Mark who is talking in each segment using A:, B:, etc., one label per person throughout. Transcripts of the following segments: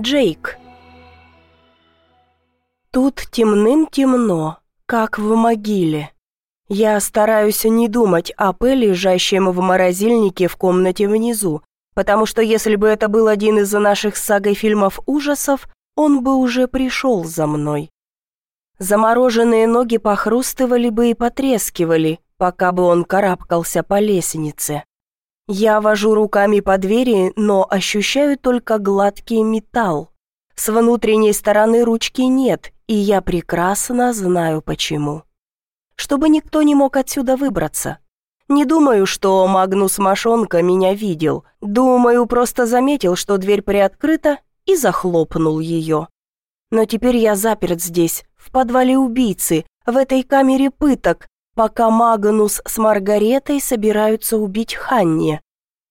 A: Джейк. Тут темным-темно, как в могиле. Я стараюсь не думать о П, лежащем в морозильнике в комнате внизу, потому что если бы это был один из наших сагой фильмов ужасов, он бы уже пришел за мной. Замороженные ноги похрустывали бы и потрескивали, пока бы он карабкался по лестнице. Я вожу руками по двери, но ощущаю только гладкий металл. С внутренней стороны ручки нет, и я прекрасно знаю почему чтобы никто не мог отсюда выбраться. Не думаю, что Магнус Машонка меня видел. Думаю, просто заметил, что дверь приоткрыта, и захлопнул ее. Но теперь я заперт здесь, в подвале убийцы, в этой камере пыток, пока Магнус с Маргаретой собираются убить Ханни.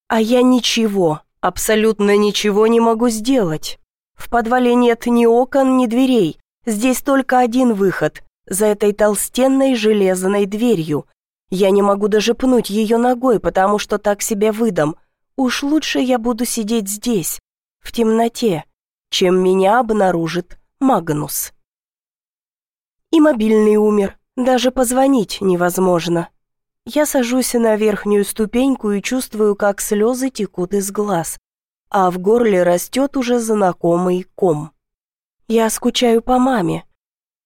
A: А я ничего, абсолютно ничего не могу сделать. В подвале нет ни окон, ни дверей. Здесь только один выход за этой толстенной железной дверью. Я не могу даже пнуть ее ногой, потому что так себя выдам. Уж лучше я буду сидеть здесь, в темноте, чем меня обнаружит Магнус. И мобильный умер, даже позвонить невозможно. Я сажусь на верхнюю ступеньку и чувствую, как слезы текут из глаз, а в горле растет уже знакомый ком. Я скучаю по маме,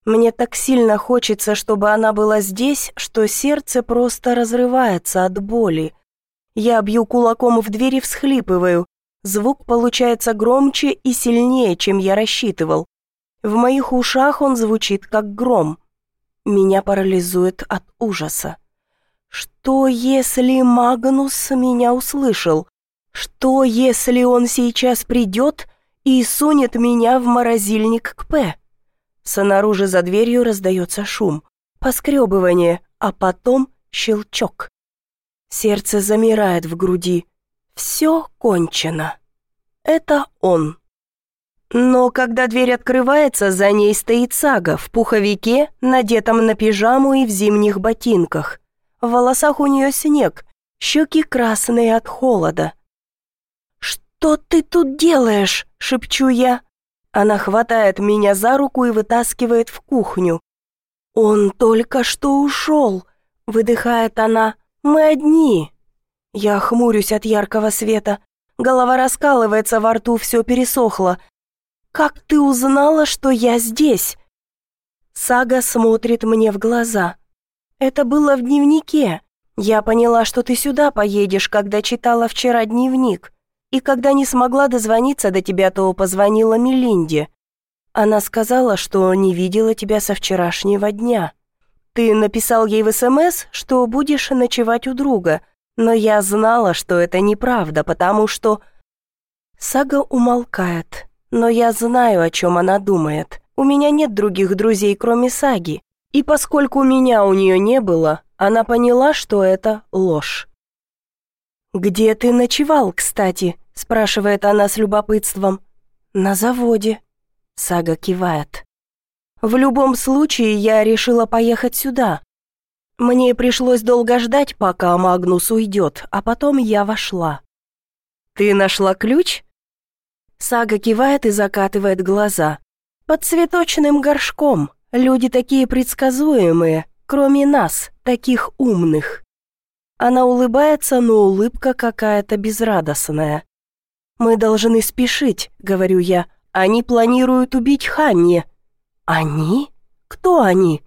A: мне так сильно хочется, чтобы она была здесь, что сердце просто разрывается от боли. Я бью кулаком в дверь и всхлипываю. Звук получается громче и сильнее, чем я рассчитывал. В моих ушах он звучит как гром. Меня парализует от ужаса. Что, если Магнус меня услышал? Что, если он сейчас придет и сунет меня в морозильник к П? Снаружи за дверью раздается шум, поскребывание, а потом щелчок. Сердце замирает в груди. Все кончено. Это он. Но когда дверь открывается, за ней стоит Сага в пуховике, надетом на пижаму и в зимних ботинках. В волосах у нее снег, щеки красные от холода. «Что ты тут делаешь?» — шепчу я. Она хватает меня за руку и вытаскивает в кухню. «Он только что ушел», — выдыхает она. «Мы одни». Я хмурюсь от яркого света. Голова раскалывается, во рту все пересохло. «Как ты узнала, что я здесь?» Сага смотрит мне в глаза. «Это было в дневнике. Я поняла, что ты сюда поедешь, когда читала вчера дневник. И когда не смогла дозвониться до тебя, то позвонила Мелинде. Она сказала, что не видела тебя со вчерашнего дня. Ты написал ей в СМС, что будешь ночевать у друга, но я знала, что это неправда, потому что... Сага умолкает, но я знаю, о чем она думает. У меня нет других друзей, кроме Саги. И поскольку меня у нее не было, она поняла, что это ложь. «Где ты ночевал, кстати?» – спрашивает она с любопытством. «На заводе». Сага кивает. «В любом случае, я решила поехать сюда. Мне пришлось долго ждать, пока Магнус уйдет, а потом я вошла». «Ты нашла ключ?» Сага кивает и закатывает глаза. «Под цветочным горшком. Люди такие предсказуемые, кроме нас, таких умных». Она улыбается, но улыбка какая-то безрадостная. «Мы должны спешить», — говорю я. «Они планируют убить Ханни». «Они? Кто они?»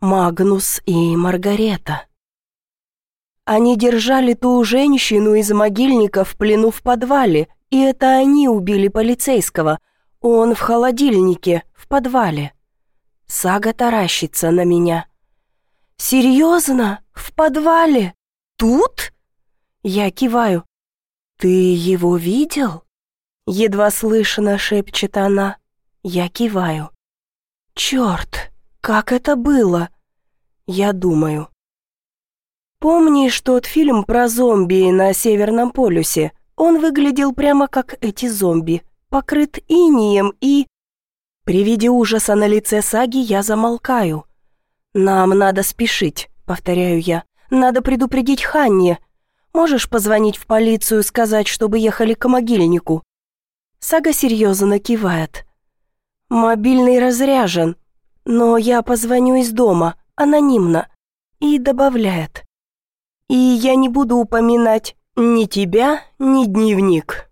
A: «Магнус и Маргарета». Они держали ту женщину из могильника в плену в подвале, и это они убили полицейского. Он в холодильнике, в подвале. Сага таращится на меня. «Серьезно? В подвале? Тут?» Я киваю. «Ты его видел?» Едва слышно шепчет она. Я киваю. «Черт, как это было?» Я думаю. «Помнишь тот фильм про зомби на Северном полюсе? Он выглядел прямо как эти зомби, покрыт инием и...» При виде ужаса на лице Саги я замолкаю. «Нам надо спешить», — повторяю я. «Надо предупредить Ханни. Можешь позвонить в полицию, сказать, чтобы ехали к могильнику?» Сага серьезно кивает. Мобильный разряжен, но я позвоню из дома, анонимно. И добавляет. И я не буду упоминать ни тебя, ни дневник.